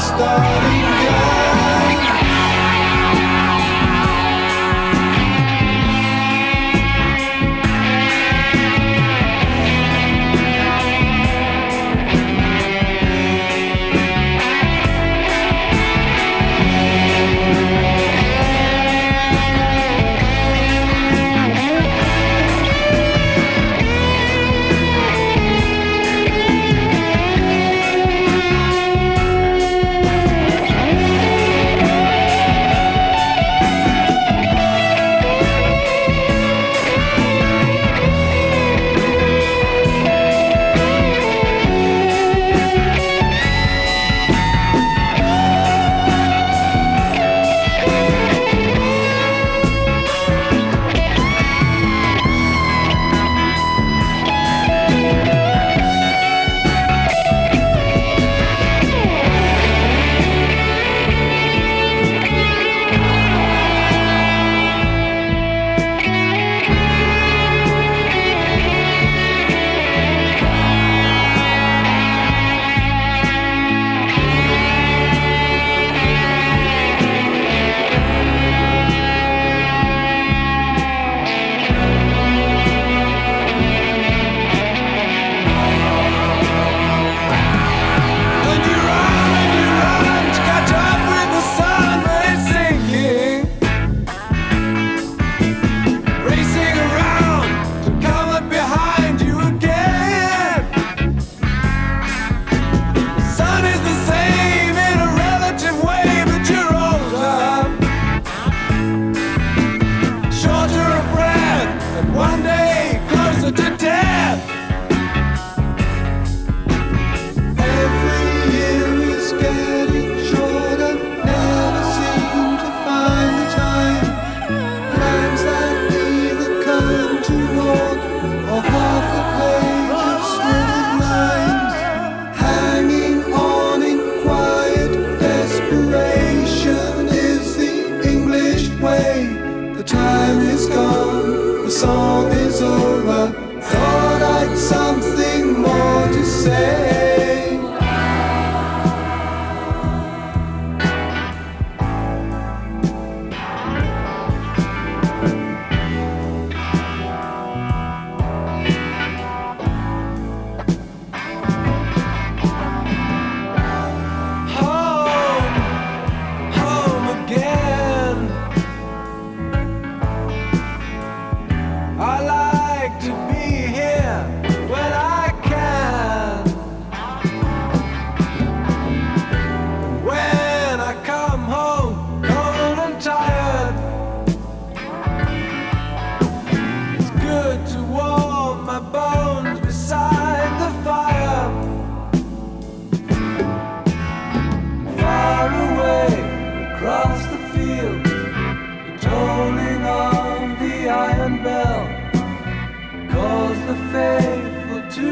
starting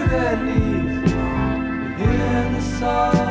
their hear the song.